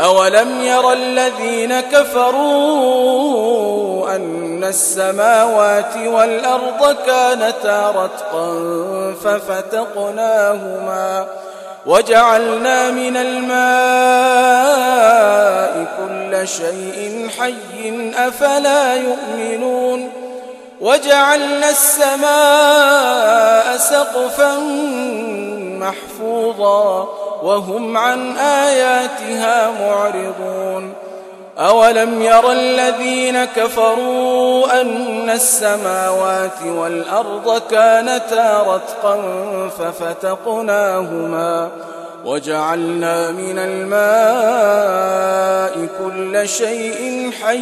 أولم ير الذين كفروا أن السماوات والأرض كانتا رتقا ففتقناهما وجعلنا من الماء كل شيء حي أفلا يؤمنون وجعلنا السماء سقفا محفوظا وهم عن آياتها معرضون. أولم ير الذين كفروا أن السماوات والأرض كانتا رتقا ففتقناهما وجعلنا من الماء كل شيء حي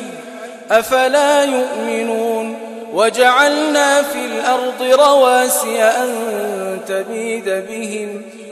أفلا يؤمنون. وجعلنا في الأرض رواسي أن تبيد بهم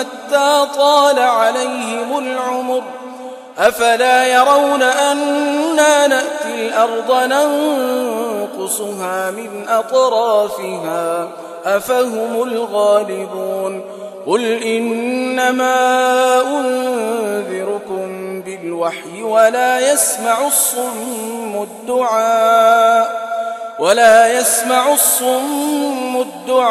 حتى طال عليهم العمر. أفلا يرون أنا نأتي الأرض ننقصها من أطرافها؟ أفهم الغالبون. قل إنما أنذركم بالوحي ولا يسمع الصم الدعاء. ولا يسمع الصم الدعاء.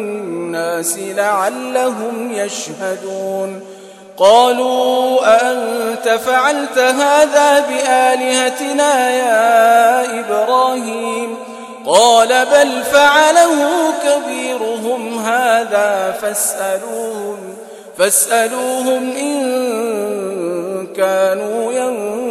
لعلهم يشهدون. قالوا أأنت فعلت هذا بآلهتنا يا إبراهيم؟ قال بل فعله كبيرهم هذا فاسألوهم فاسألوهم إن كانوا ينطقون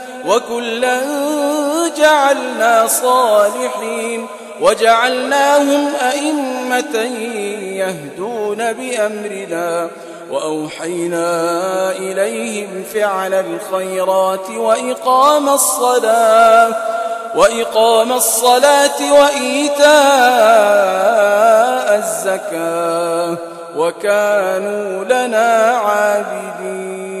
وكلا جعلنا صالحين وجعلناهم أئمة يهدون بأمرنا وأوحينا إليهم فعل الخيرات وإقام الصلاة وإقام الصلاة وإيتاء الزكاة وكانوا لنا عابدين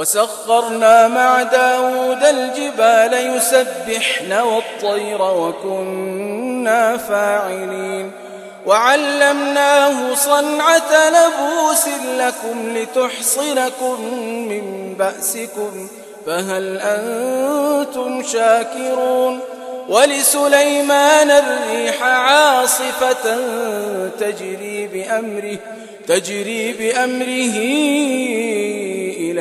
وسخرنا مع داود الجبال يسبحن والطير وكنا فاعلين. وعلمناه صنعة لبوس لكم لتحصنكم من بأسكم فهل أنتم شاكرون؟ ولسليمان الريح عاصفة تجري بأمره تجري بأمره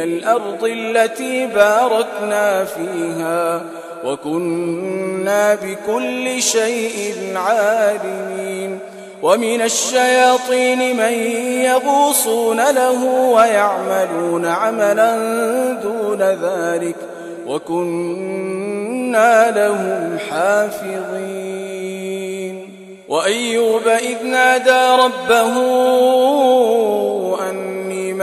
الأرض التي باركنا فيها وكنا بكل شيء عالمين. ومن الشياطين من يغوصون له ويعملون عملا دون ذلك وكنا لهم حافظين. وأيوب إذ نادى ربه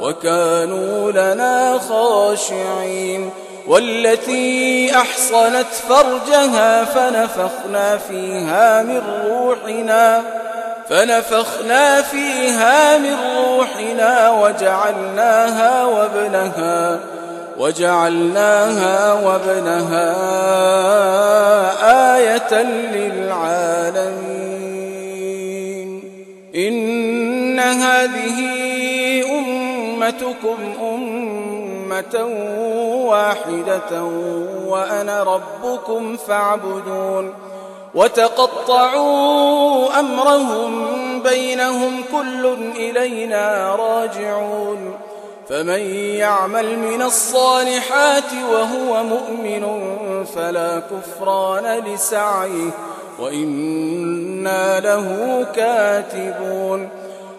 وكانوا لنا خاشعين والتي أحصنت فرجها فنفخنا فيها من روحنا فنفخنا فيها من روحنا وجعلناها وابنها وجعلناها وابنها آية للعالمين. إن هذه أمة واحدة وأنا ربكم فاعبدون وتقطعوا أمرهم بينهم كل إلينا راجعون فمن يعمل من الصالحات وهو مؤمن فلا كفران لسعيه وإنا له كاتبون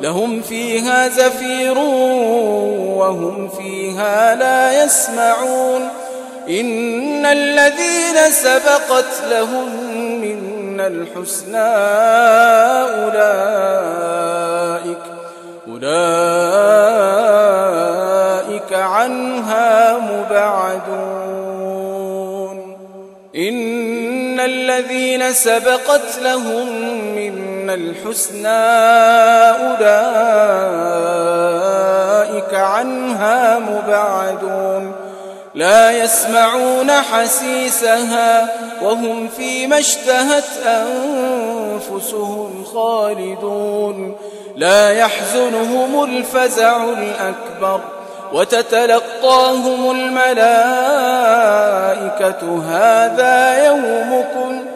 لهم فيها زفير وهم فيها لا يسمعون. إن الذين سبقت لهم منا الحسنى أولئك أولئك عنها مبعدون. إن الذين سبقت لهم منا الحسنى أولئك عنها مبعدون لا يسمعون حسيسها وهم فيما اشتهت أنفسهم خالدون لا يحزنهم الفزع الأكبر وتتلقاهم الملائكة هذا يومكم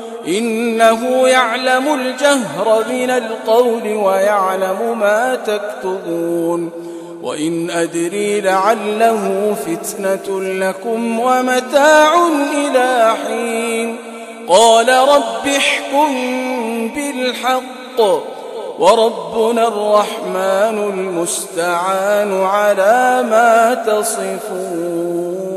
إنه يعلم الجهر من القول ويعلم ما تكتبون. وإن أدري لعله فتنة لكم ومتاع إلى حين. قال رب احكم بالحق. وربنا الرحمن المستعان على ما تصفون.